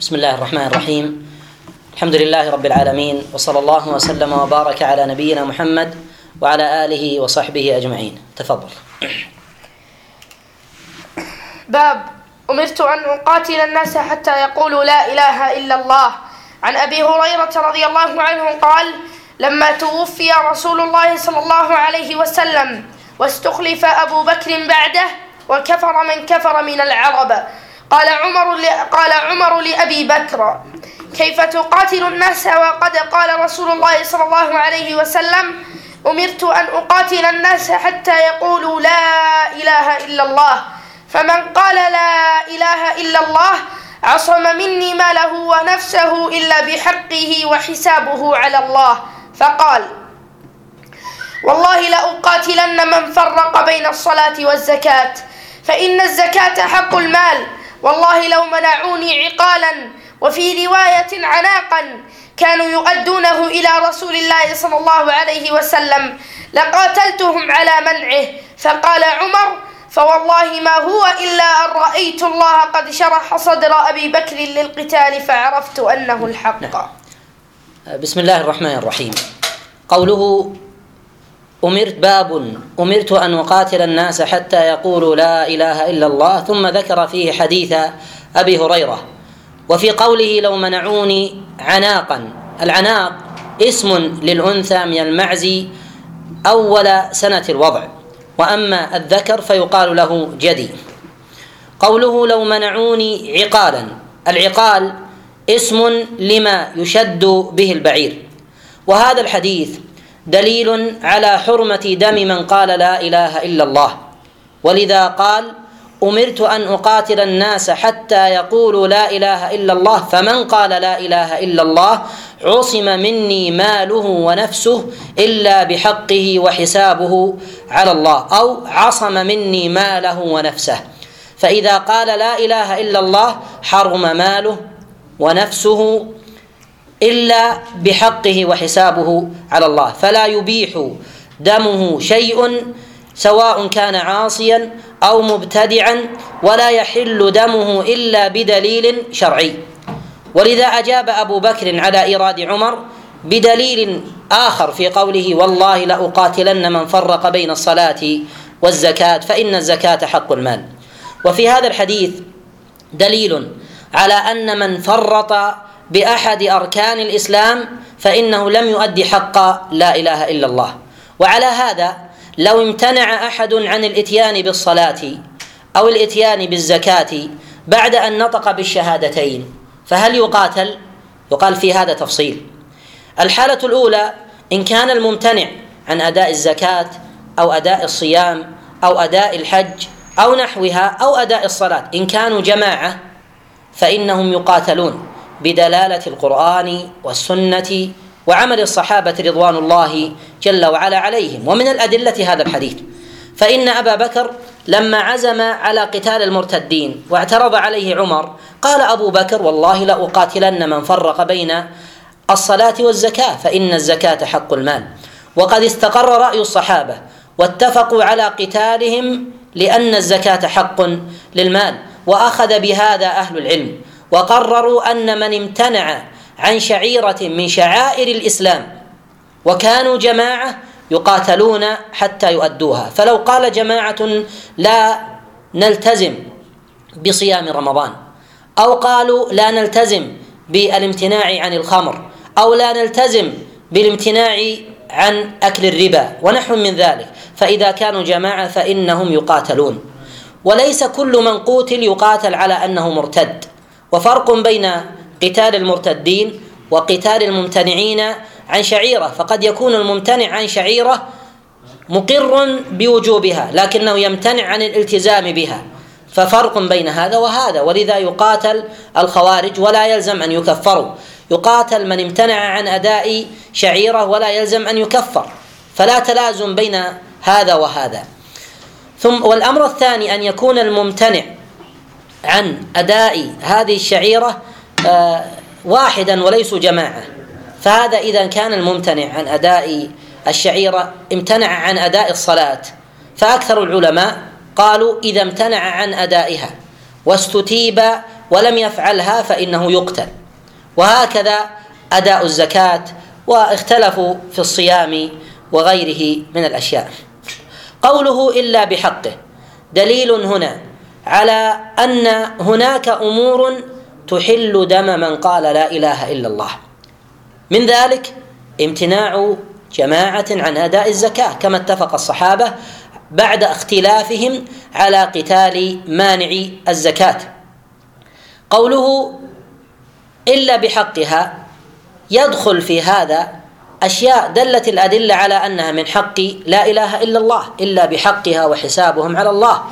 بسم الله الرحمن الرحيم الحمد لله رب العالمين وصلى الله وسلم وبارك على نبينا محمد وعلى آله وصحبه أجمعين تفضل باب أمرت أن أقاتل الناس حتى يقولوا لا إله إلا الله عن أبي هريرة رضي الله عنه قال لما توفي رسول الله صلى الله عليه وسلم واستخلف أبو بكر بعده وكفر من كفر من العرب قال عمر قال عمر لأبي بكر كيف تقاتل الناس وقد قال رسول الله صلى الله عليه وسلم أمرت أن أقاتل الناس حتى يقولوا لا إله إلا الله. فمن قال لا إله إلا الله عصم مني ماله ونفسه إلا بحقه وحسابه على الله. فقال والله لأقاتلن من فرق بين الصلاة والزكاة فإن الزكاة حق المال والله لو منعوني عقالا وفي رواية عناقا كانوا يؤدونه إلى رسول الله صلى الله عليه وسلم لقاتلتهم على منعه. فقال عمر فوالله ما هو إلا أن رأيت الله قد شرح صدر أبي بكر للقتال فعرفت أنه الحق. نعم. بسم الله الرحمن الرحيم. قوله أمرت باب أمرت أن أقاتل الناس حتى يقولوا لا إله إلا الله ثم ذكر فيه حديث أبي هريرة. وفي قوله لو منعوني عناقا العناق اسم للأنثى من المعزي أول سنة الوضع. وأما الذكر فيقال له جدي. قوله لو منعوني عقالا العقال اسم لما يشد به البعير. وهذا الحديث دلیل على حرمت دم من قال لا الہ الا اللہ. ولذا قال امرت ان اقاتل الناس حتى يقولوا لا الہ الا اللہ. فمن قال لا الہ الا اللہ عصم مني ماله ونفسه إلا بحقه وحسابه على الله. أو عصم مني ماله ونفسه. فإذا قال لا إله إلا الله حرم ماله ونفسه إلا بحقه وحسابه على الله. فلا يبيح دمه شيء سواء كان عاصيا أو مبتدعا ولا يحل دمه إلا بدليل شرعي. ولذا أجاب أبو بكر على إيراد عمر بدليل آخر في قوله والله لأقاتلن من فرق بين الصلاة والزكاة فإن الزكاة حق المال. وفي هذا الحديث دليل على أن من فرط بأحد أركان الإسلام فإنه لم يؤدي حق لا إله إلا الله. وعلى هذا لو امتنع أحد عن الإتيان بالصلاة أو الإتيان بالزكاة بعد أن نطق بالشهادتين فهل يقاتل؟ يقال في هذا تفصيل. الحالة الأولى إن كان الممتنع عن أداء الزكاة أو أداء الصيام أو أداء الحج أو نحوها أو أداء الصلاة إن كانوا جماعة فإنهم يقاتلون. بدلالة القرآن والسنة وعمل الصحابة رضوان الله جل وعلا عليهم. ومن الأدلة هذا الحديث فإن أبا بكر لما عزم على قتال المرتدين واعترض عليه عمر قال أبو بكر والله لأقاتلن من فرق بين الصلاة والزكاة فإن الزكاة حق المال. وقد استقر رأي الصحابة واتفقوا على قتالهم لأن الزكاة حق للمال وأخذ بهذا أهل العلم. وقرروا أن من امتنع عن شعيرة من شعائر الإسلام وكانوا جماعة يقاتلون حتى يؤدوها. فلو قال جماعة لا نلتزم بصيام رمضان أو قالوا لا نلتزم بالامتناع عن الخمر أو لا نلتزم بالامتناع عن أكل الربا ونحو من ذلك فإذا كانوا جماعة فإنهم يقاتلون. وليس كل من قوتل يقاتل على أنه مرتد. وفرق بين قتال المرتدين وقتال الممتنعين عن شعيرة. فقد يكون الممتنع عن شعيرة مقر بوجوبها لكنه يمتنع عن الالتزام بها. ففرق بين هذا وهذا ولذا يقاتل الخوارج ولا يلزم أن يكفروا. يقاتل من امتنع عن أداء شعيرة ولا يلزم أن يكفر. فلا تلازم بين هذا وهذا. ثم والأمر الثاني أن يكون الممتنع عن أداء هذه الشعيرة آه، واحدا وليسوا جماعة. فهذا إذا كان الممتنع عن أداء الشعيرة امتنع عن أداء الصلاة. فأكثر العلماء قالوا إذا امتنع عن أدائها واستتيب ولم يفعلها فإنه يقتل. وهكذا أداء الزكاة واختلفوا في الصيام وغيره من الأشياء. قوله إلا بحقه دليل هنا على أن هناك أمور تحل دم من قال لا إله إلا الله. من ذلك امتناع جماعة عن أداء الزكاة كما اتفق الصحابة بعد اختلافهم على قتال مانع الزكاة. قوله إلا بحقها يدخل في هذا أشياء دلت الأدلة على أنها من حق لا إله إلا الله إلا بحقها وحسابهم على الله.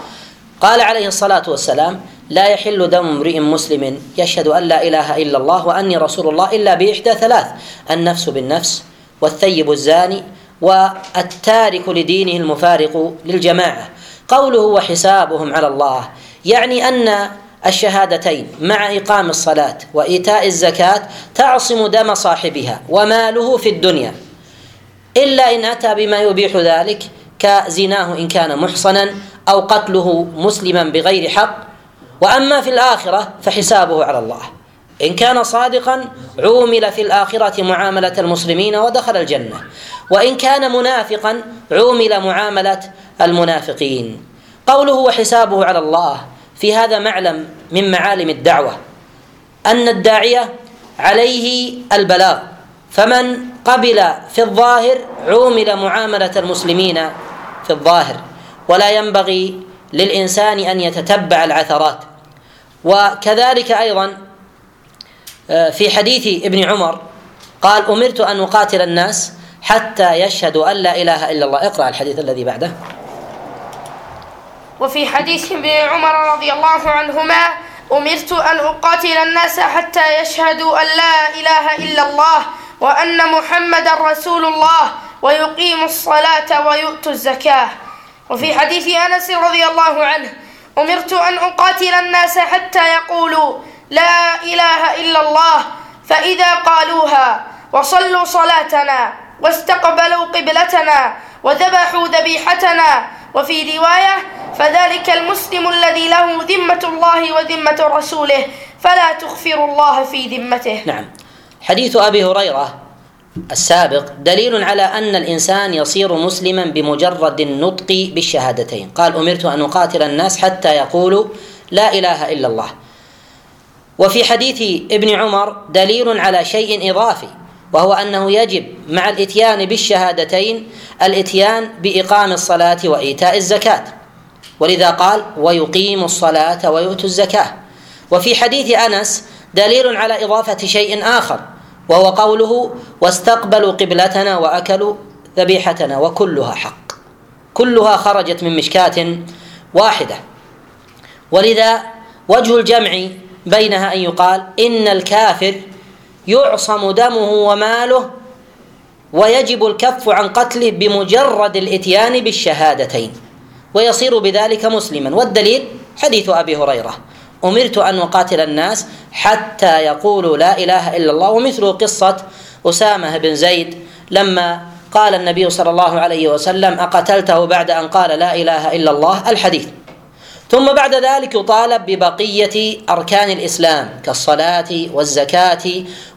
قال عليه الصلاة والسلام لا يحل دم امرئ مسلم يشهد أن لا إله إلا الله وأني رسول الله إلا بإحدى ثلاث النفس بالنفس والثيب الزاني والتارك لدينه المفارق للجماعة. قوله وحسابهم على الله يعني أن الشهادتين مع إقام الصلاة وإيتاء الزكاة تعصم دم صاحبها وماله في الدنيا. إلا إن أتى بما يبيح ذلك كزناه إن كان محصنا أو قتله مسلما بغير حق وأما في الآخرة فحسابه على الله. إن كان صادقا عومل في الآخرة معاملة المسلمين ودخل الجنة. وإن كان منافقا عومل معاملة المنافقين. قوله وحسابه على الله في هذا معلم من معالم الدعوة أن الداعية عليه البلاغ. فمن قبل في الظاهر عومل معاملة المسلمين في الظاهر. ولا ينبغي للإنسان أن يتتبع العثرات. وكذلك أيضا آه، في حديث ابن عمر قال أمرت أن أقاتل الناس حتى يشهدوا أن لا إله إلا الله. اقرأ الحديث الذي بعده. وفي حديث ابن عمر رضي الله عنهما أمرت أن أقاتل الناس حتى يشهدوا أن لا إله إلا الله وأن محمد رسول الله ويقيم الصلاة ويؤت الزكاة. وفي حديث أنس رضي الله عنه أمرت أن أقاتل الناس حتى يقولوا لا إله إلا الله فإذا قالوها وصلوا صلاتنا واستقبلوا قبلتنا وذبحوا ذبيحتنا. وفي رواية فذلك المسلم الذي له ذمة الله وذمة رسوله فلا تغفر الله في ذمته. نعم. حديث أبي هريرة السابق دليل على أن الإنسان يصير مسلما بمجرد النطق بالشهادتين. قال أمرت أن أقاتل الناس حتى يقولوا لا إله إلا الله. وفي حديث ابن عمر دليل على شيء إضافي وهو أنه يجب مع الإتيان بالشهادتين الإتيان بإقام الصلاة وإيتاء الزكاة. ولذا قال ويقيم الصلاة ويؤت الزكاة. وفي حديث أنس دليل على إضافة شيء آخر وهو قوله واستقبلوا قبلتنا وأكلوا ذبيحتنا وكلها حق. كلها خرجت من مشكاة واحدة. ولذا وجه الجمع بينها أن يقال إن الكافر يعصم دمه وماله ويجب الكف عن قتله بمجرد الإتيان بالشهادتين. ويصير بذلك مسلما. والدليل حديث أبي هريرة. أمرت أن أقاتل الناس حتى يقولوا لا إله إلا الله ومثل قصة أسامة بن زيد لما قال النبي صلى الله عليه وسلم أقتلته بعد أن قال لا إله إلا الله الحديث. ثم بعد ذلك يطالب ببقية أركان الإسلام كالصلاة والزكاة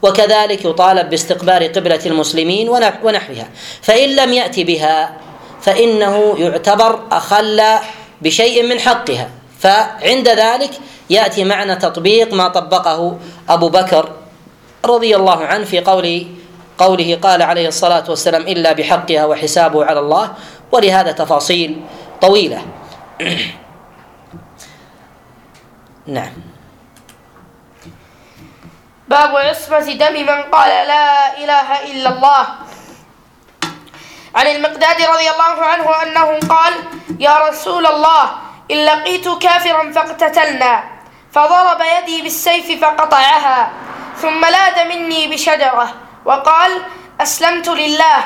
وكذلك يطالب باستقبال قبلة المسلمين ونحوها. فإن لم يأتي بها فإنه يعتبر أخل بشيء من حقها. فعند ذلك يأتي معنى تطبيق ما طبقه أبو بكر رضي الله عنه في قوله قوله قال عليه الصلاة والسلام إلا بحقها وحسابه على الله ولهذا تفاصيل طويلة. نعم. باب عصمة دم من قال لا إله إلا الله. عن المقداد رضي الله عنه أنه قال يا رسول الله إن لقيت كافرا فاقتتلنا فضرب يدي بالسيف فقطعها ثم لاد مني بشجرة وقال أسلمت لله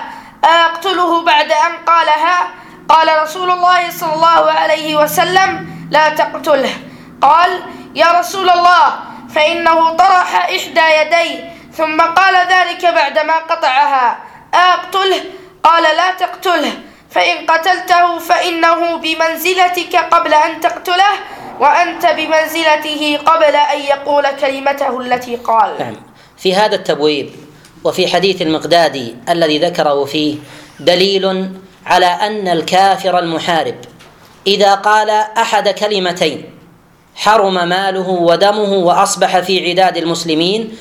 أقتله بعد أن قالها؟ قال رسول الله صلى الله عليه وسلم لا تقتله. قال يا رسول الله فإنه طرح إحدى يدي ثم قال ذلك بعدما قطعها أقتله قال لا تقتله. فإن قتلته فإنه بمنزلتك قبل أن تقتله وأنت بمنزلته قبل أن يقول كلمته التي قال. نعم. في هذا التبويب وفي حديث المقدادي الذي ذكره فيه دليل على أن الكافر المحارب إذا قال أحد كلمتين حرم ماله ودمه وأصبح في عداد المسلمين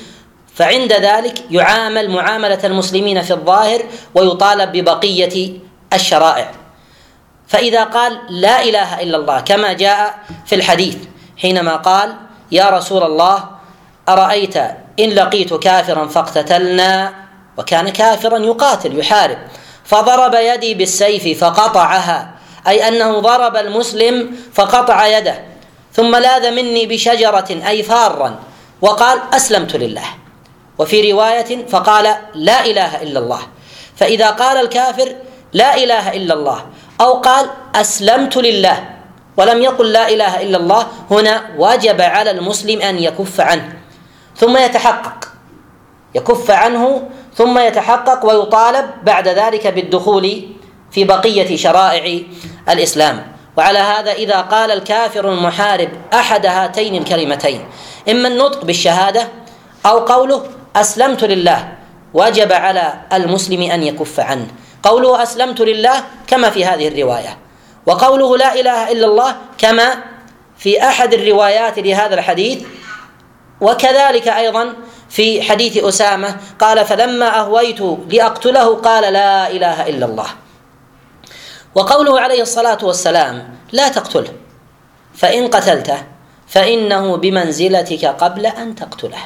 فعند ذلك يعامل معاملة المسلمين في الظاهر ويطالب ببقية الشرائع. فإذا قال لا إله إلا الله كما جاء في الحديث حينما قال يا رسول الله أرأيت إن لقيت كافرا فاقتتلنا وكان كافرا يقاتل يحارب. فضرب يدي بالسيف فقطعها أي أنه ضرب المسلم فقطع يده ثم لاذ مني بشجرة أي فارا وقال أسلمت لله. وفي رواية فقال لا إله إلا الله. فإذا قال الكافر لا إله إلا الله. أو قال أسلمت لله. ولم يقل لا إله إلا الله. هنا واجب على المسلم أن يكف عنه. ثم يتحقق. يكف عنه ثم يتحقق ويطالب بعد ذلك بالدخول في بقية شرائع الإسلام. وعلى هذا إذا قال الكافر المحارب أحد هاتين الكلمتين. إما النطق بالشهادة أو قوله أسلمت لله. واجب على المسلم أن يكف عنه. قوله أسلمت لله كما في هذه الرواية. وقوله لا إله إلا الله كما في أحد الروايات لهذا الحديث. وكذلك أيضا في حديث أسامة قال فلما أهويت لأقتله قال لا إله إلا الله. وقوله عليه الصلاة والسلام لا تقتله. فإن قتلته فإنه بمنزلتك قبل أن تقتله.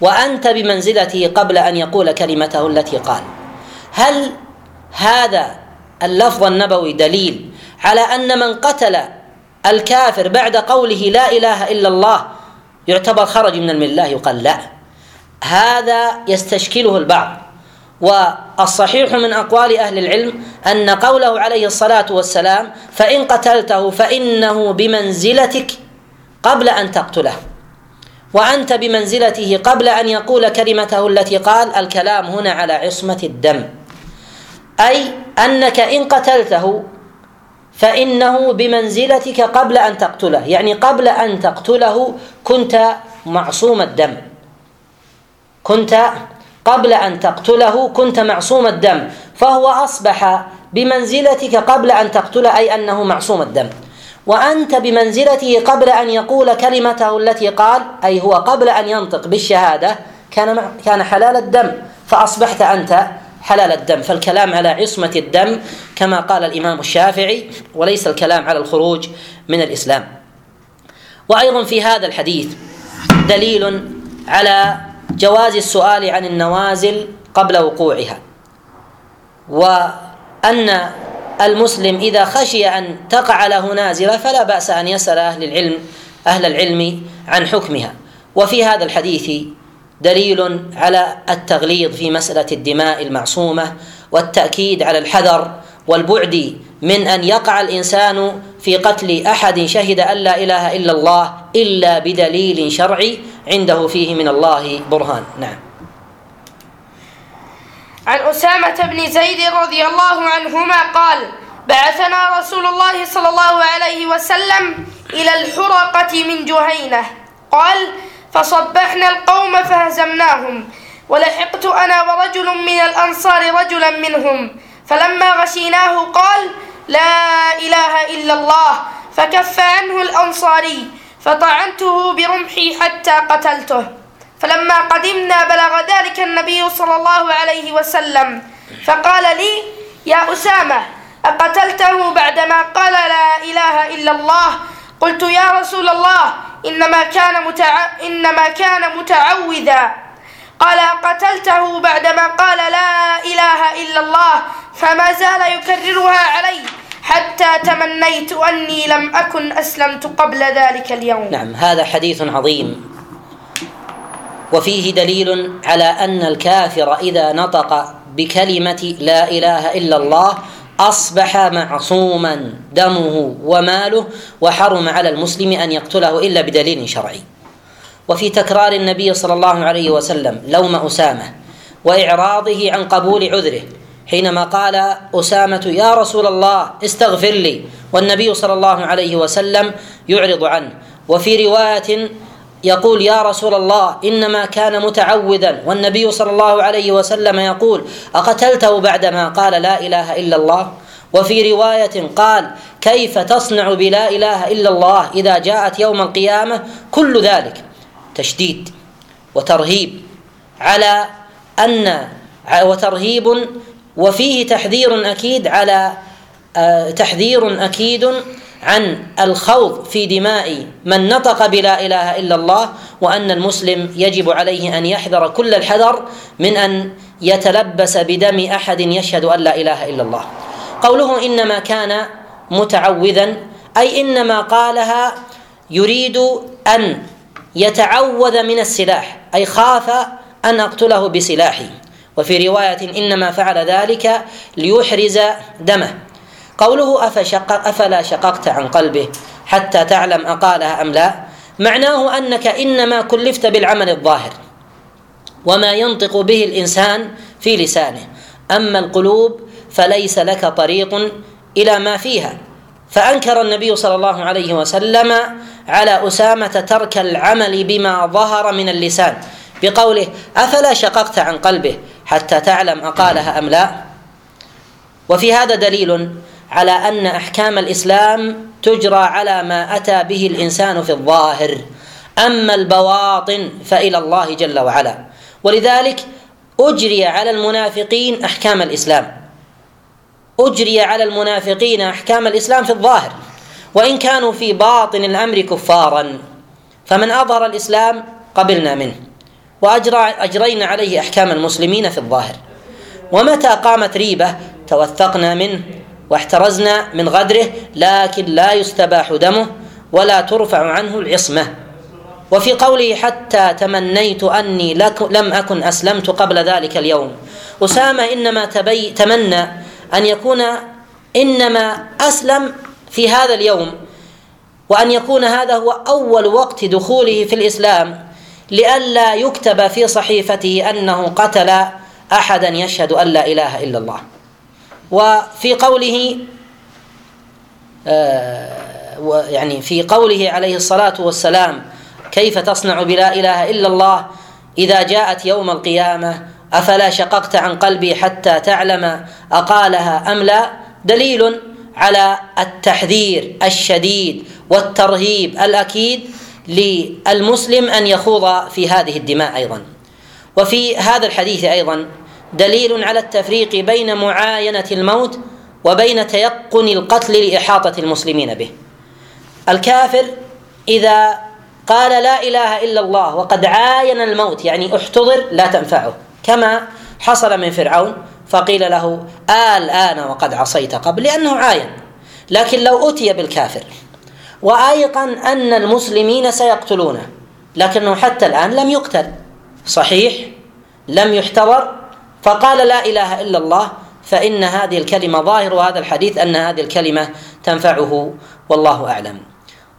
وأنت بمنزلته قبل أن يقول كلمته التي قال. هل هذا اللفظ النبوي دليل على أن من قتل الكافر بعد قوله لا إله إلا الله يعتبر خرج من الملة يقال لا هذا يستشكله البعض. والصحيح من أقوال أهل العلم أن قوله عليه الصلاة والسلام فإن قتلته فإنه بمنزلتك قبل أن تقتله. وأنت بمنزلته قبل أن يقول كلمته التي قال الكلام هنا على عصمة الدم. أي أنك إن قتلته فإنه بمنزلتك قبل أن تقتله. يعني قبل أن تقتله كنت معصوم الدم. كنت قبل أن تقتله كنت معصوم الدم. فهو أصبح بمنزلتك قبل أن تقتله أي أنه معصوم الدم. وأنت بمنزلته قبل أن يقول كلمته التي قال أي هو قبل أن ينطق بالشهادة كان كان حلال الدم فأصبحت أنت حلال الدم. فالكلام على عصمة الدم كما قال الإمام الشافعي وليس الكلام على الخروج من الإسلام. وأيضا في هذا الحديث دليل على جواز السؤال عن النوازل قبل وقوعها وأن المسلم إذا خشي أن تقع له نازلة فلا بأس أن يسأل أهل العلم أهل العلم عن حكمها. وفي هذا الحديث دليل على التغليظ في مسألة الدماء المعصومة والتأكيد على الحذر والبعد من أن يقع الإنسان في قتل أحد شهد أن لا إله إلا الله إلا بدليل شرعي عنده فيه من الله برهان. نعم. عن أسامة بن زيد رضي الله عنهما قال بعثنا رسول الله صلى الله عليه وسلم إلى الحرقة من جهينة. قال فصبحنا القوم فهزمناهم ولحقت أنا ورجل من الأنصار رجلا منهم فلما غشيناه قال لا إله إلا الله فكف عنه الأنصاري فطعنته برمحي حتى قتلته فلما قدمنا بلغ ذلك النبي صلى الله عليه وسلم فقال لي يا أسامة أقتلته بعدما قال لا إله إلا الله قلت يا رسول الله إنما كان متع... إنما كان متعوذا. قال قتلته بعدما قال لا إله إلا الله؟ فما زال يكررها علي حتى تمنيت أني لم أكن أسلمت قبل ذلك اليوم. نعم هذا حديث عظيم. وفيه دليل على أن الكافر إذا نطق بكلمة لا إله إلا الله أصبح معصوما دمه وماله وحرم على المسلم أن يقتله إلا بدليل شرعي. وفي تكرار النبي صلى الله عليه وسلم لوم أسامة وإعراضه عن قبول عذره حينما قال أسامة يا رسول الله استغفر لي. والنبي صلى الله عليه وسلم يعرض عنه. وفي رواية يقول يا رسول الله إنما كان متعودا. والنبي صلى الله عليه وسلم يقول أقتلته بعدما قال لا إله إلا الله؟ وفي رواية قال كيف تصنع بلا إله إلا الله إذا جاءت يوم القيامة كل ذلك؟ تشديد وترهيب على أن وترهيب وفيه تحذير أكيد على آه، تحذير أكيد عن الخوض في دماء من نطق بلا إله إلا الله وأن المسلم يجب عليه أن يحذر كل الحذر من أن يتلبس بدم أحد يشهد أن لا إله إلا الله. قوله إنما كان متعوذا أي إنما قالها يريد أن يتعوذ من السلاح أي خاف أن أقتله بسلاحي وفي رواية إنما فعل ذلك ليحرز دمه. قوله أفشق أفلا شققت عن قلبه حتى تعلم أقالها أم لا معناه أنك إنما كلفت بالعمل الظاهر وما ينطق به الإنسان في لسانه. أما القلوب فليس لك طريق إلى ما فيها. فأنكر النبي صلى الله عليه وسلم على أسامة ترك العمل بما ظهر من اللسان بقوله أفلا شققت عن قلبه حتى تعلم أقالها أم لا. وفي هذا دليل على أن أحكام الإسلام تجرى على ما أتى به الإنسان في الظاهر. أما البواطن فإلى الله جل وعلا. ولذلك أجري على المنافقين أحكام الإسلام. أجري على المنافقين أحكام الإسلام في الظاهر. وإن كانوا في باطن الأمر كفارا فمن أظهر الإسلام قبلنا منه. وأجرى أجرينا عليه أحكام المسلمين في الظاهر. ومتى قامت ريبة؟ توثقنا منه. واحترزنا من غدره لكن لا يستباح دمه ولا ترفع عنه العصمة. وفي قوله حتى تمنيت أني لم أكن أسلمت قبل ذلك اليوم. أسامة إنما تبي تمنى أن يكون إنما أسلم في هذا اليوم وأن يكون هذا هو أول وقت دخوله في الإسلام لئلا يكتب في صحيفته أنه قتل أحدا يشهد أن لا إله إلا الله. وفي قوله آه، يعني في قوله عليه الصلاة والسلام كيف تصنع بلا إله إلا الله إذا جاءت يوم القيامة؟ أفلا شققت عن قلبي حتى تعلم أقالها أم لا؟ دليل على التحذير الشديد والترهيب الأكيد للمسلم أن يخوض في هذه الدماء أيضا. وفي هذا الحديث أيضا دليل على التفريق بين معاينة الموت وبين تيقن القتل لإحاطة المسلمين به. الكافر إذا قال لا إله إلا الله وقد عاين الموت يعني احتضر لا تنفعه. كما حصل من فرعون فقيل له آل آن وقد عصيت قبل لأنه عاين. لكن لو أتي بالكافر وأيقن أن المسلمين سيقتلونه لكنه حتى الآن لم يقتل. صحيح لم يحتضر فقال لا إله إلا الله فإن هذه الكلمة ظاهر هذا الحديث أن هذه الكلمة تنفعه والله أعلم.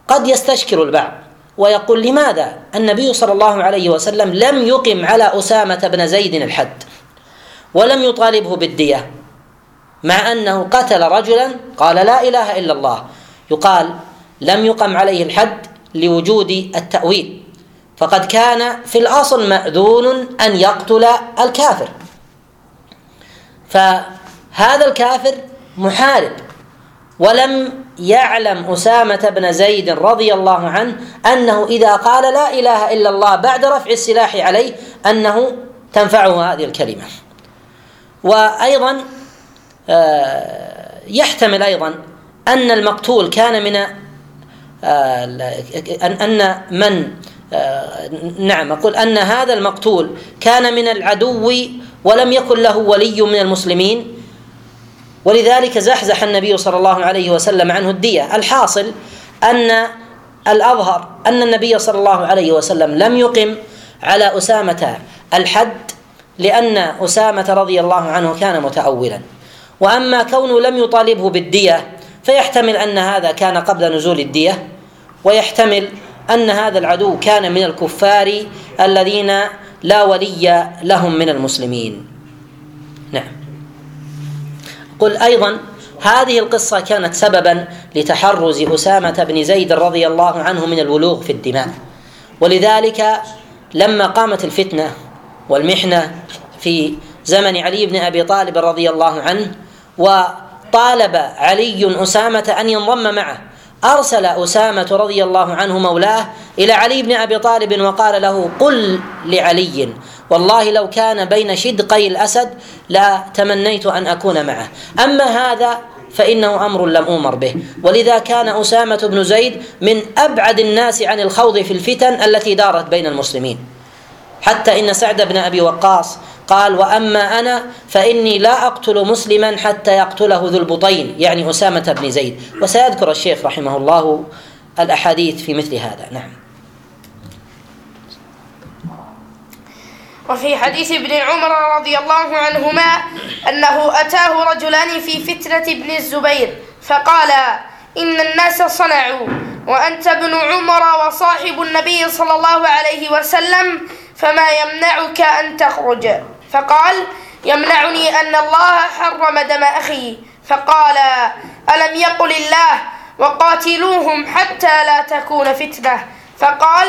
قد يستشكر البعض ويقول لماذا النبي صلى الله عليه وسلم لم يقم على أسامة بن زيد الحد ولم يطالبه بالدية مع أنه قتل رجلا قال لا إله إلا الله. يقال لم يقم عليه الحد لوجود التأويل فقد كان في الأصل مأذون أن يقتل الكافر. فهذا الكافر محارب. ولم يعلم أسامة بن زيد رضي الله عنه أنه إذا قال لا إله إلا الله بعد رفع السلاح عليه أنه تنفعه هذه الكلمة. وأيضا آه، يحتمل أيضا أن المقتول كان من آه، أن من نعم أقول أن هذا المقتول كان من العدو ولم يكن له ولي من المسلمين ولذلك زحزح النبي صلى الله عليه وسلم عنه الدية. الحاصل أن الأظهر أن النبي صلى الله عليه وسلم لم يقم على أسامة الحد لأن أسامة رضي الله عنه كان متأولا. وأما كونه لم يطالبه بالدية فيحتمل أن هذا كان قبل نزول الدية ويحتمل أن هذا العدو كان من الكفار الذين لا ولي لهم من المسلمين. نعم. قل أيضا هذه القصة كانت سببا لتحرز أسامة بن زيد رضي الله عنه من البلوغ في الدماء. ولذلك لما قامت الفتنة والمحنة في زمن علي بن أبي طالب رضي الله عنه وطالب علي أسامة أن ينضم معه أرسل أسامة رضي الله عنه مولاه إلى علي بن أبي طالب وقال له قل لعلي. والله لو كان بين شدقي الأسد لا تمنيت أن أكون معه. أما هذا فإنه أمر لم أمر به. ولذا كان أسامة بن زيد من أبعد الناس عن الخوض في الفتن التي دارت بين المسلمين. حتى إن سعد بن أبي وقاص قال وأما أنا فإني لا أقتل مسلما حتى يقتله ذو البطين. يعني أسامة بن زيد. وسيذكر الشيخ رحمه الله الأحاديث في مثل هذا. نعم. وفي حديث ابن عمر رضي الله عنهما أنه أتاه رجلان في فتنة ابن الزبير فقال إن الناس صنعوا وأنت ابن عمر وصاحب النبي صلى الله عليه وسلم فما يمنعك أن تخرج. فقال يمنعني أن الله حرم دم أخي فقال ألم يقل الله وقاتلوهم حتى لا تكون فتنة فقال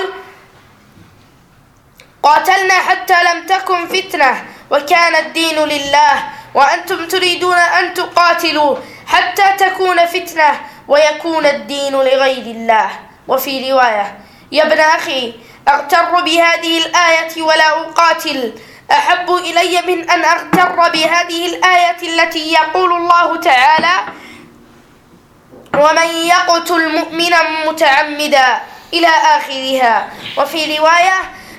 قاتلنا حتى لم تكن فتنة وكان الدين لله وأنتم تريدون أن تقاتلوا حتى تكون فتنة ويكون الدين لغير الله وفي رواية يا ابن أخي أغتر بهذه الآية ولا أقاتل. أحب إلي من أن أغتر بهذه الآية التي يقول الله تعالى ومن يقتل مؤمنا متعمدا إلى آخرها. وفي رواية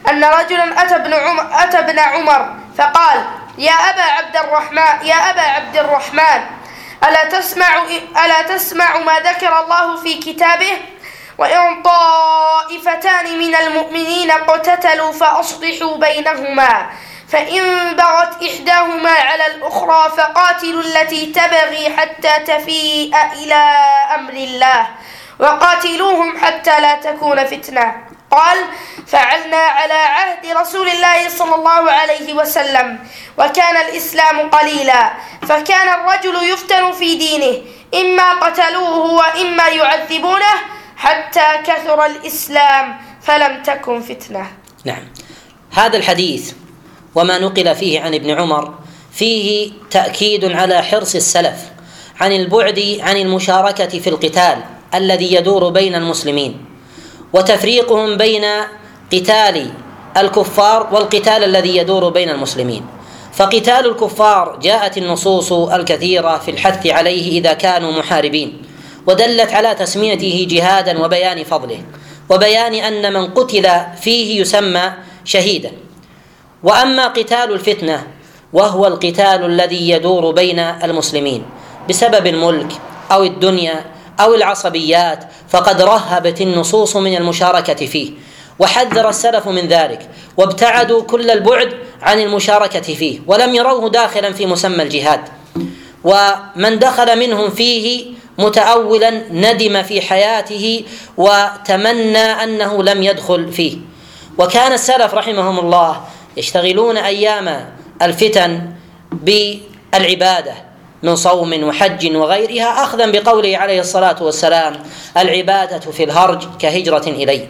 أن رجلا أتى ابن عمر أتى ابن عمر فقال يا أبا عبد الرحمن يا أبا عبد الرحمن ألا تسمع ألا تسمع ما ذكر الله في كتابه؟ وإن طائفتان من المؤمنين اقتتلوا فأصلحوا بينهما. فإن بغت إحداهما على الأخرى فقاتلوا التي تبغي حتى تفيء إلى أمر الله وقاتلوهم حتى لا تكون فتنة قال فعلنا على عهد رسول الله صلى الله عليه وسلم وكان الإسلام قليلا فكان الرجل يفتن في دينه إما قتلوه وإما يعذبونه حتى كثر الإسلام فلم تكن فتنة نعم. هذا الحديث وما نقل فيه عن ابن عمر فيه تأكيد على حرص السلف عن البعد عن المشاركة في القتال الذي يدور بين المسلمين وتفريقهم بين قتال الكفار والقتال الذي يدور بين المسلمين. فقتال الكفار جاءت النصوص الكثيرة في الحث عليه إذا كانوا محاربين ودلت على تسميته جهادا وبيان فضله وبيان أن من قتل فيه يسمى شهيدا. وأما قتال الفتنة وهو القتال الذي يدور بين المسلمين بسبب الملك أو الدنيا أو العصبيات فقد رهبت النصوص من المشاركة فيه وحذر السلف من ذلك وابتعدوا كل البعد عن المشاركة فيه ولم يروه داخلا في مسمى الجهاد ومن دخل منهم فيه متأولا ندم في حياته وتمنى أنه لم يدخل فيه وكان السلف رحمهم الله يشتغلون أيام الفتن بالعبادة من صوم وحج وغيرها أخذا بقوله عليه الصلاة والسلام العبادة في الهرج كهجرة إليه.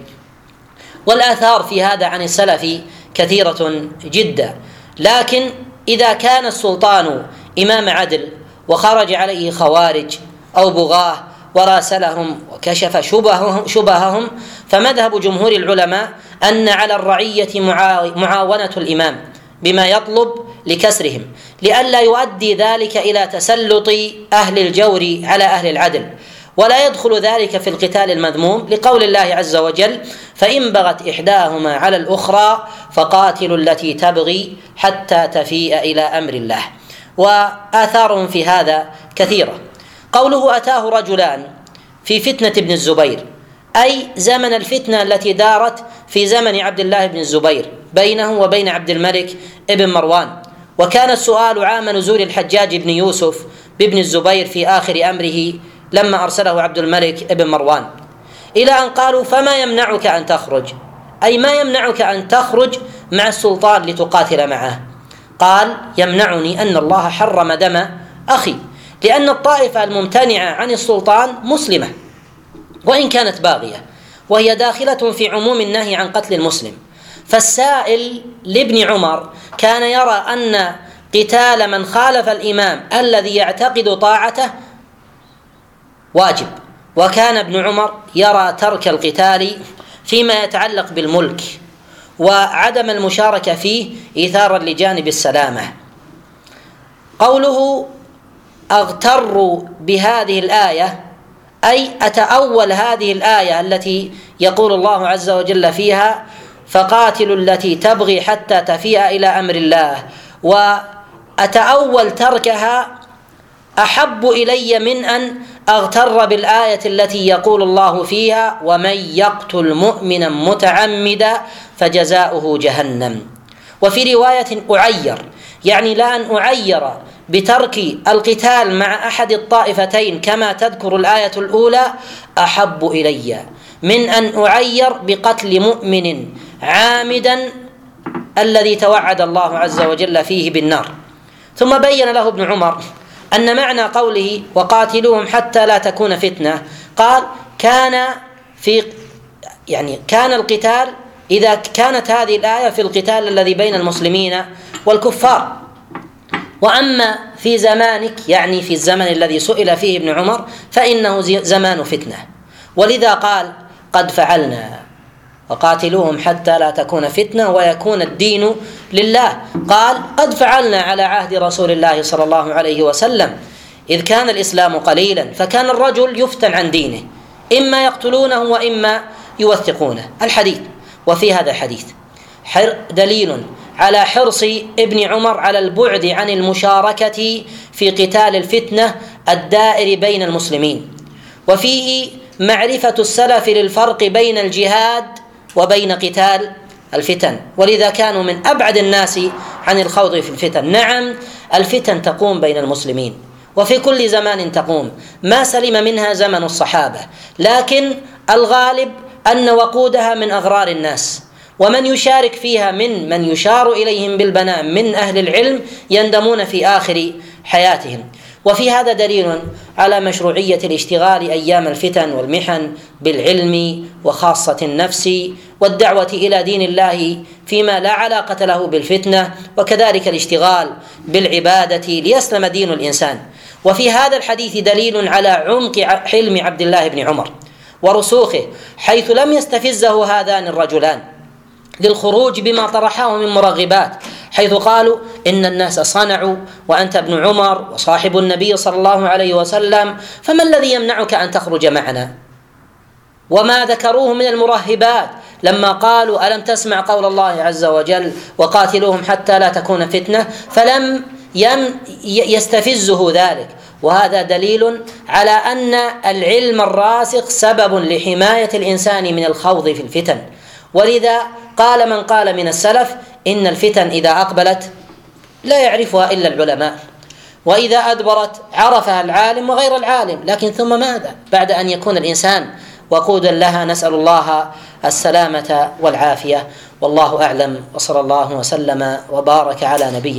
والآثار في هذا عن السلف كثيرة جدا. لكن إذا كان السلطان إمام عدل وخرج عليه خوارج أو بغاة وراسلهم وكشف شبههم, شبههم فمذهب جمهور العلماء أن على الرعية معاونة الإمام بما يطلب لكسرهم لئلا يؤدي ذلك إلى تسلط أهل الجور على أهل العدل ولا يدخل ذلك في القتال المذموم لقول الله عز وجل فإن بغت إحداهما على الأخرى فقاتلوا التي تبغي حتى تفيء إلى أمر الله وآثارهم في هذا كثيرة. قوله أتاه رجلان في فتنة ابن الزبير أي زمن الفتنة التي دارت في زمن عبد الله بن الزبير بينه وبين عبد الملك ابن مروان. وكان السؤال عام نزول الحجاج بن يوسف بابن الزبير في آخر أمره لما أرسله عبد الملك ابن مروان. إلى أن قالوا فما يمنعك أن تخرج؟ أي ما يمنعك أن تخرج مع السلطان لتقاتل معه؟ قال يمنعني أن الله حرم دم أخي. لأن الطائفة الممتنعة عن السلطان مسلمة وإن كانت باغية وهي داخلة في عموم النهي عن قتل المسلم. فالسائل لابن عمر كان يرى أن قتال من خالف الإمام الذي يعتقد طاعته واجب وكان ابن عمر يرى ترك القتال فيما يتعلق بالملك وعدم المشاركة فيه إثارا لجانب السلامة. قوله أغتر بهذه الآية أي أتأول هذه الآية التي يقول الله عز وجل فيها فقاتل التي تبغي حتى تفيء إلى أمر الله. وأتأول تركها أحب إلي من أن أغتر بالآية التي يقول الله فيها ومن يقتل مؤمنا متعمدا فجزاؤه جهنم. وفي رواية أعير يعني لا أن أعير بترك القتال مع أحد الطائفتين كما تذكر الآية الأولى أحب إلي. من أن أعير بقتل مؤمن عامدا الذي توعد الله عز وجل فيه بالنار. ثم بين له ابن عمر أن معنى قوله وقاتلوهم حتى لا تكون فتنة قال كان في يعني كان القتال إذا كانت هذه الآية في القتال الذي بين المسلمين والكفار. وأما في زمانك يعني في الزمن الذي سئل فيه ابن عمر فإنه زمان فتنة. ولذا قال قد فعلنا. وقاتلوهم حتى لا تكون فتنة ويكون الدين لله. قال قد فعلنا على عهد رسول الله صلى الله عليه وسلم. إذ كان الإسلام قليلا فكان الرجل يفتن عن دينه. إما يقتلونه وإما يوثقونه. الحديث. وفي هذا الحديث دليل على حرص ابن عمر على البعد عن المشاركة في قتال الفتنة الدائر بين المسلمين. وفيه معرفة السلف للفرق بين الجهاد وبين قتال الفتن. ولذا كانوا من أبعد الناس عن الخوض في الفتن. نعم الفتن تقوم بين المسلمين. وفي كل زمان تقوم. ما سلم منها زمن الصحابة. لكن الغالب أن وقودها من أغرار الناس. ومن يشارك فيها من من يشار إليهم بالبناء من أهل العلم يندمون في آخر حياتهم وفي هذا دليل على مشروعية الاشتغال أيام الفتن والمحن بالعلم وخاصة النفس والدعوة إلى دين الله فيما لا علاقة له بالفتنة وكذلك الاشتغال بالعبادة ليسلم دين الإنسان وفي هذا الحديث دليل على عمق حلم عبد الله بن عمر ورسوخه حيث لم يستفزه هذان الرجلان للخروج بما طرحه من مرغبات حيث قالوا إن الناس صنعوا وأنت ابن عمر وصاحب النبي صلى الله عليه وسلم فما الذي يمنعك أن تخرج معنا؟ وما ذكروه من المرهبات لما قالوا ألم تسمع قول الله عز وجل وقاتلوهم حتى لا تكون فتنة؟ فلم يستفزه ذلك. وهذا دليل على أن العلم الراسخ سبب لحماية الإنسان من الخوض في الفتن. ولذا قال من قال من السلف إن الفتن إذا أقبلت لا يعرفها إلا العلماء. وإذا أدبرت عرفها العالم وغير العالم. لكن ثم ماذا؟ بعد أن يكون الإنسان وقودا لها نسأل الله السلامة والعافية. والله أعلم. وصلى الله وسلم وبارك على نبينا